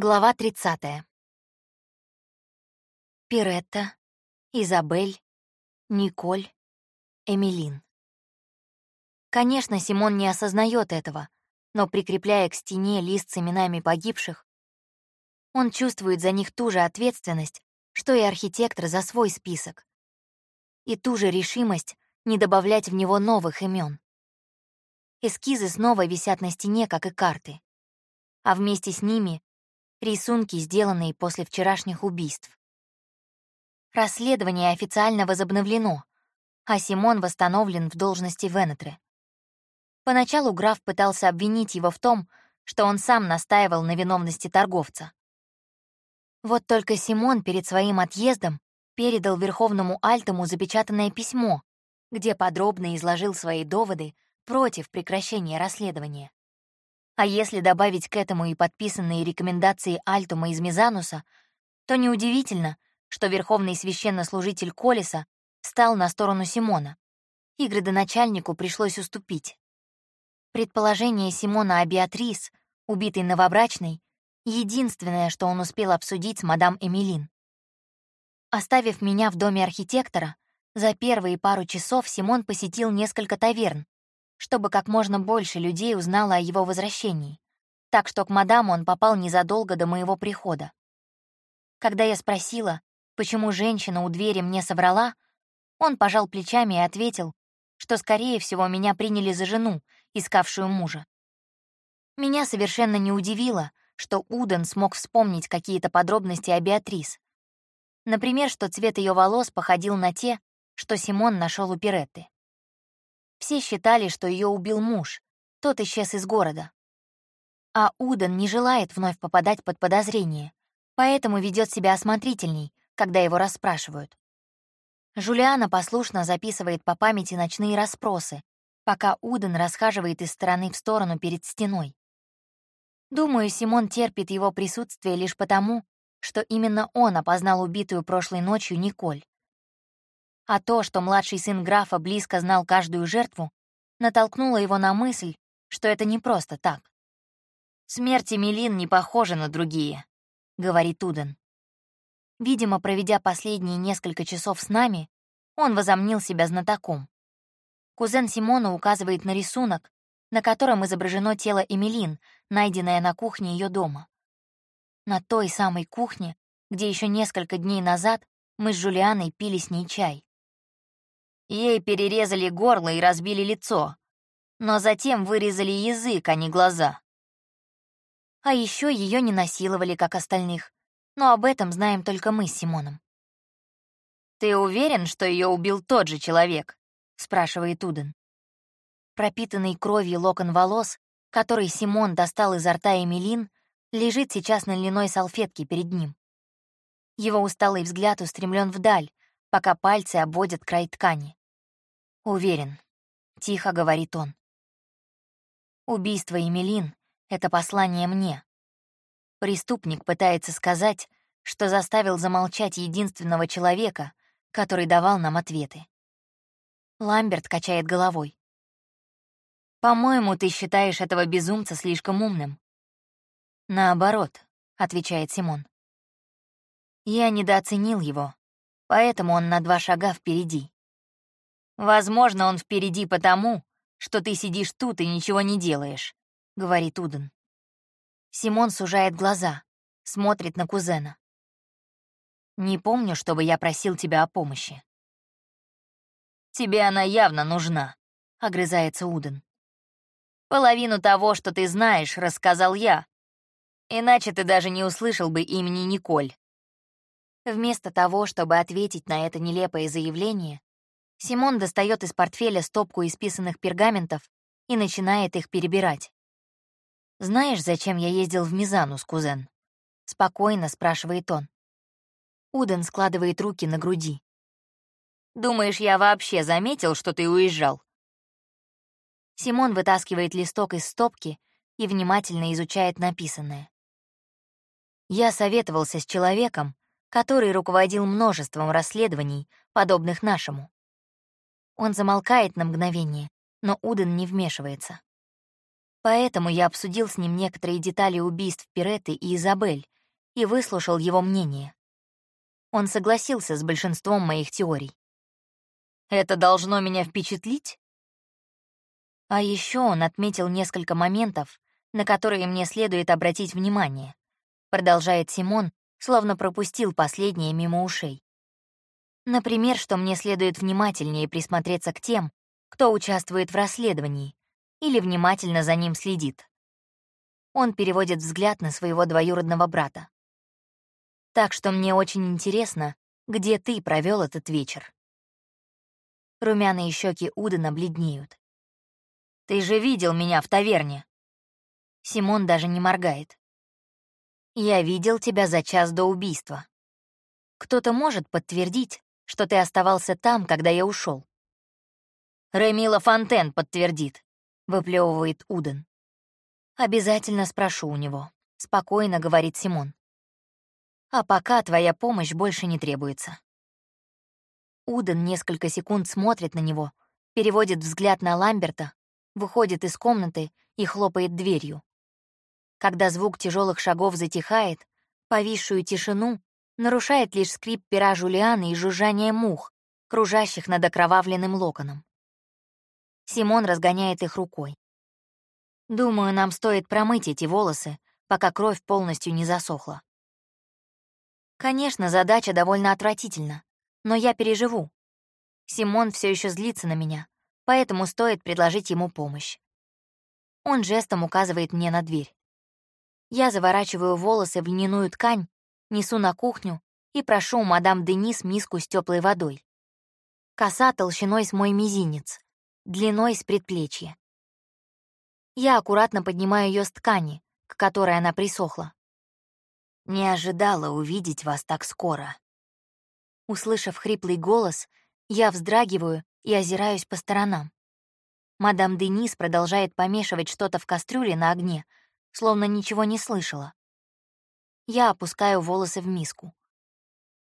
Глава 30. Пиретта, Изабель, Николь, Эмилин. Конечно, Симон не осознает этого, но прикрепляя к стене лист с именами погибших, он чувствует за них ту же ответственность, что и архитектор за свой список, и ту же решимость не добавлять в него новых имен. Эскизы снова висят на стене, как и карты, а вместе с ними рисунки, сделанные после вчерашних убийств. Расследование официально возобновлено, а Симон восстановлен в должности Венетре. Поначалу граф пытался обвинить его в том, что он сам настаивал на виновности торговца. Вот только Симон перед своим отъездом передал Верховному Альтому запечатанное письмо, где подробно изложил свои доводы против прекращения расследования. А если добавить к этому и подписанные рекомендации Альтума из Мизануса, то неудивительно, что верховный священнослужитель Колеса стал на сторону Симона, и градоначальнику пришлось уступить. Предположение Симона о Беатрис, убитой новобрачной, единственное, что он успел обсудить с мадам Эмилин. Оставив меня в доме архитектора, за первые пару часов Симон посетил несколько таверн, чтобы как можно больше людей узнало о его возвращении. Так что к мадаму он попал незадолго до моего прихода. Когда я спросила, почему женщина у двери мне соврала, он пожал плечами и ответил, что, скорее всего, меня приняли за жену, искавшую мужа. Меня совершенно не удивило, что Уден смог вспомнить какие-то подробности о Беатрис. Например, что цвет ее волос походил на те, что Симон нашел у Пиретты. Все считали, что ее убил муж, тот исчез из города. А Удан не желает вновь попадать под подозрение, поэтому ведет себя осмотрительней, когда его расспрашивают. Жулиана послушно записывает по памяти ночные расспросы, пока Уден расхаживает из стороны в сторону перед стеной. Думаю, Симон терпит его присутствие лишь потому, что именно он опознал убитую прошлой ночью Николь. А то, что младший сын графа близко знал каждую жертву, натолкнуло его на мысль, что это не просто так. «Смерть Эмилин не похожа на другие», — говорит Уден. Видимо, проведя последние несколько часов с нами, он возомнил себя знатоком. Кузен Симона указывает на рисунок, на котором изображено тело Эмилин, найденное на кухне ее дома. На той самой кухне, где еще несколько дней назад мы с Жулианой пили с ней чай. Ей перерезали горло и разбили лицо, но затем вырезали язык, а не глаза. А еще ее не насиловали, как остальных, но об этом знаем только мы с Симоном. «Ты уверен, что ее убил тот же человек?» — спрашивает Уден. Пропитанный кровью локон волос, который Симон достал изо рта Эмилин, лежит сейчас на льняной салфетке перед ним. Его усталый взгляд устремлен вдаль, пока пальцы обводят край ткани. «Уверен», — тихо говорит он. «Убийство Емелин — это послание мне. Преступник пытается сказать, что заставил замолчать единственного человека, который давал нам ответы». Ламберт качает головой. «По-моему, ты считаешь этого безумца слишком умным». «Наоборот», — отвечает Симон. «Я недооценил его, поэтому он на два шага впереди. «Возможно, он впереди потому, что ты сидишь тут и ничего не делаешь», — говорит Уден. Симон сужает глаза, смотрит на кузена. «Не помню, чтобы я просил тебя о помощи». «Тебе она явно нужна», — огрызается Уден. «Половину того, что ты знаешь, рассказал я. Иначе ты даже не услышал бы имени Николь». Вместо того, чтобы ответить на это нелепое заявление, Симон достает из портфеля стопку исписанных пергаментов и начинает их перебирать. «Знаешь, зачем я ездил в Мизанус, кузен?» — спокойно спрашивает он. Уден складывает руки на груди. «Думаешь, я вообще заметил, что ты уезжал?» Симон вытаскивает листок из стопки и внимательно изучает написанное. Я советовался с человеком, который руководил множеством расследований, подобных нашему. Он замолкает на мгновение, но Уден не вмешивается. Поэтому я обсудил с ним некоторые детали убийств Пиреты и Изабель и выслушал его мнение. Он согласился с большинством моих теорий. Это должно меня впечатлить? А еще он отметил несколько моментов, на которые мне следует обратить внимание, продолжает Симон, словно пропустил последнее мимо ушей. Например, что мне следует внимательнее присмотреться к тем, кто участвует в расследовании, или внимательно за ним следит. Он переводит взгляд на своего двоюродного брата. Так что мне очень интересно, где ты провел этот вечер. Румяные щеки Удена бледнеют. «Ты же видел меня в таверне!» Симон даже не моргает. «Я видел тебя за час до убийства. Кто-то может подтвердить, что ты оставался там, когда я ушел. «Ремила Фонтен подтвердит», — выплевывает Уден. «Обязательно спрошу у него», — спокойно говорит Симон. «А пока твоя помощь больше не требуется». Уден несколько секунд смотрит на него, переводит взгляд на Ламберта, выходит из комнаты и хлопает дверью. Когда звук тяжелых шагов затихает, повисшую тишину нарушает лишь скрип пера Жулианы и жужжание мух, кружащих над окровавленным локоном. Симон разгоняет их рукой. Думаю, нам стоит промыть эти волосы, пока кровь полностью не засохла. Конечно, задача довольно отвратительна, но я переживу. Симон все еще злится на меня, поэтому стоит предложить ему помощь. Он жестом указывает мне на дверь. Я заворачиваю волосы в льняную ткань несу на кухню и прошу у мадам Денис миску с теплой водой. Коса толщиной с мой мизинец, длиной с предплечья. Я аккуратно поднимаю ее с ткани, к которой она присохла. Не ожидала увидеть вас так скоро. Услышав хриплый голос, я вздрагиваю и озираюсь по сторонам. Мадам Денис продолжает помешивать что-то в кастрюле на огне, словно ничего не слышала. Я опускаю волосы в миску.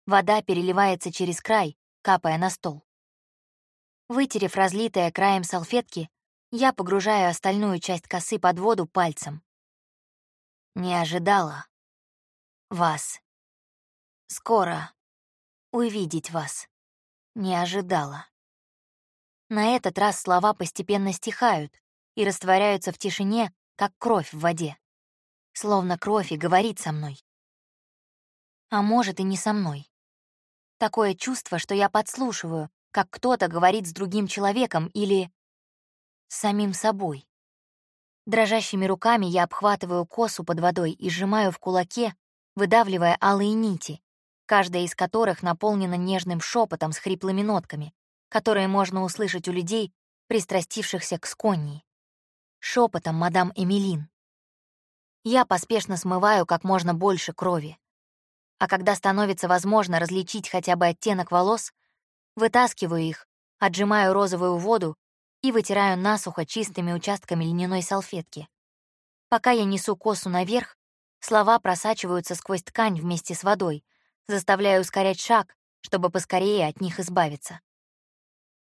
Вода переливается через край, капая на стол. Вытерев разлитое краем салфетки, я погружаю остальную часть косы под воду пальцем. Не ожидала вас. Скоро увидеть вас. Не ожидала. На этот раз слова постепенно стихают и растворяются в тишине, как кровь в воде. Словно кровь и говорит со мной. А может, и не со мной. Такое чувство, что я подслушиваю, как кто-то говорит с другим человеком или с самим собой. Дрожащими руками я обхватываю косу под водой и сжимаю в кулаке, выдавливая алые нити, каждая из которых наполнена нежным шепотом с хриплыми нотками, которые можно услышать у людей, пристрастившихся к сконии. Шепотом мадам Эмилин. Я поспешно смываю как можно больше крови, а когда становится возможно различить хотя бы оттенок волос, вытаскиваю их, отжимаю розовую воду и вытираю насухо чистыми участками льняной салфетки. Пока я несу косу наверх, слова просачиваются сквозь ткань вместе с водой, заставляя ускорять шаг, чтобы поскорее от них избавиться.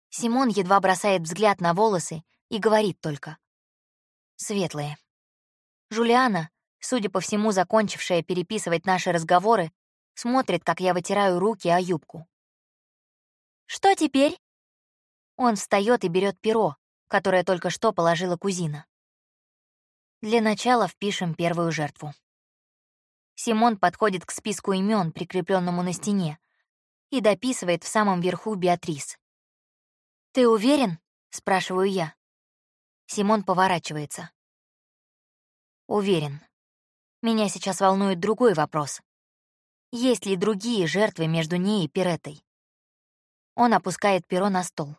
Симон едва бросает взгляд на волосы и говорит только. Светлые. Жулиана, судя по всему, закончившая переписывать наши разговоры, смотрит, как я вытираю руки о юбку. «Что теперь?» Он встает и берет перо, которое только что положила кузина. Для начала впишем первую жертву. Симон подходит к списку имен, прикрепленному на стене, и дописывает в самом верху Беатрис. «Ты уверен?» — спрашиваю я. Симон поворачивается. «Уверен. Меня сейчас волнует другой вопрос. Есть ли другие жертвы между ней и Пиретой? Он опускает перо на стол.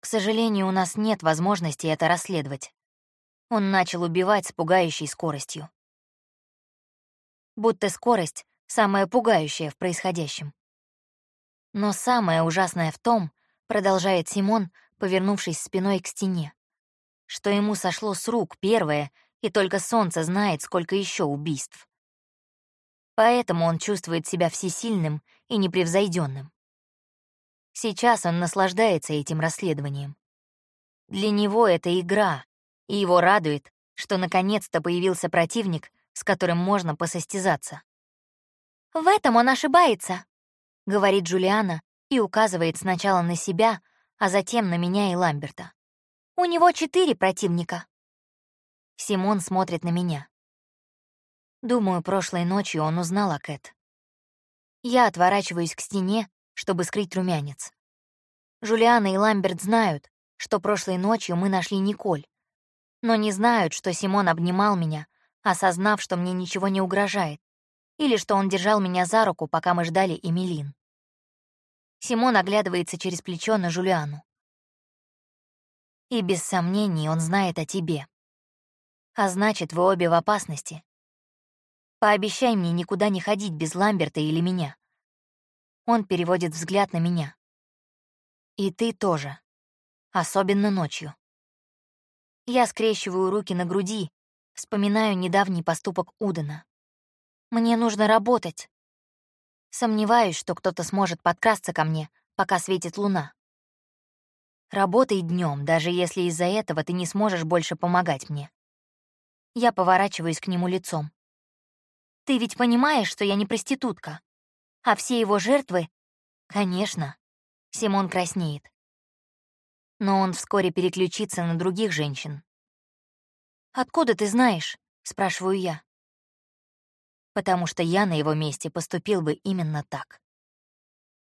К сожалению, у нас нет возможности это расследовать. Он начал убивать с пугающей скоростью. Будто скорость — самая пугающая в происходящем. Но самое ужасное в том, продолжает Симон, повернувшись спиной к стене, что ему сошло с рук первое и только солнце знает, сколько еще убийств. Поэтому он чувствует себя всесильным и непревзойденным. Сейчас он наслаждается этим расследованием. Для него это игра, и его радует, что наконец-то появился противник, с которым можно посостязаться. «В этом он ошибается», — говорит Джулиана и указывает сначала на себя, а затем на меня и Ламберта. «У него четыре противника». Симон смотрит на меня. Думаю, прошлой ночью он узнал о Кэт. Я отворачиваюсь к стене, чтобы скрыть румянец. Жулиана и Ламберт знают, что прошлой ночью мы нашли Николь, но не знают, что Симон обнимал меня, осознав, что мне ничего не угрожает, или что он держал меня за руку, пока мы ждали Эмилин. Симон оглядывается через плечо на Жулиану. И без сомнений он знает о тебе. А значит, вы обе в опасности. Пообещай мне никуда не ходить без Ламберта или меня. Он переводит взгляд на меня. И ты тоже. Особенно ночью. Я скрещиваю руки на груди, вспоминаю недавний поступок Удена. Мне нужно работать. Сомневаюсь, что кто-то сможет подкрасться ко мне, пока светит луна. Работай днем, даже если из-за этого ты не сможешь больше помогать мне. Я поворачиваюсь к нему лицом. Ты ведь понимаешь, что я не проститутка? А все его жертвы... Конечно. Симон краснеет. Но он вскоре переключится на других женщин. «Откуда ты знаешь?» — спрашиваю я. «Потому что я на его месте поступил бы именно так».